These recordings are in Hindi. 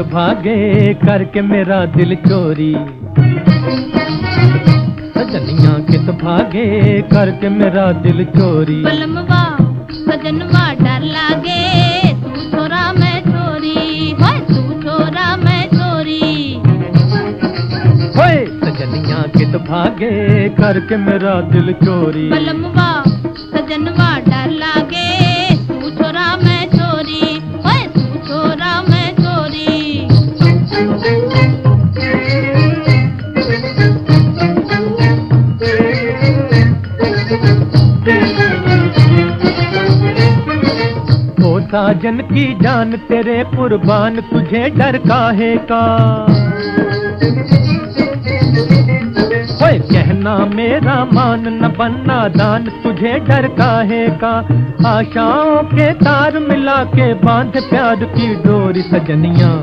कित भागे करके मेरा दिल चोरी। सजनिया कित भागे करके मेरा दिल चोरी। बलमवा सजनवा डर लागे तू छोरा मैं छोरी होय तू छोरा मैं छोरी होए सजनिया कित भागे करके मेरा दिल चोरी। बलमवा सजनवा डर लागे साजन की जान, तेरे कुर्बान, तुझे डर काहे का? कहना मेरा मान, न बनना दान, तुझे डर काहे का? आशाओं के तार मिला के बाँध, प्यार की डोरी सजनिया।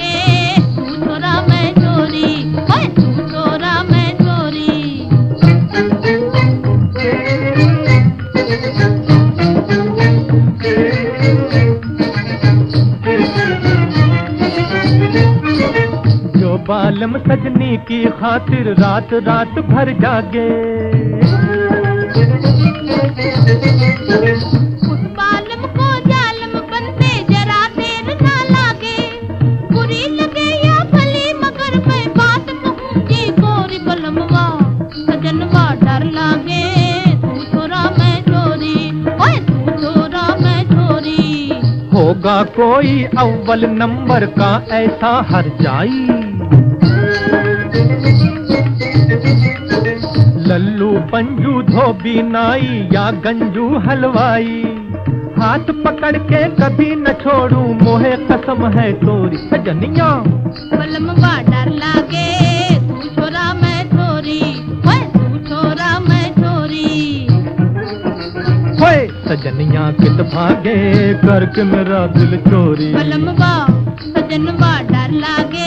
बालम सजनी की खातिर रात रात भर जागे। उस बालम को जालम बनते जरा देर ना लागे। बुरी लगे या भली मगर मैं बात कहूँगी गोरी बलमवा सजनवा डर लागे। तू छोरा मैं चोरी ओए तू छोरा मैं चोरी। होगा कोई अव्वल नंबर का ऐसा हर जाई। लल्लू पंजू धोबी नाई या गंजू हलवाई। हाथ पकड़ के कभी न छोड़ू मोहे कसम है तोरी सजनिया। डर लागे तू छोरा मैं तू छोरा मैं होए सजनिया कित भागे करके मेरा दिल चोरी। बलमवा सजनवा डर लागे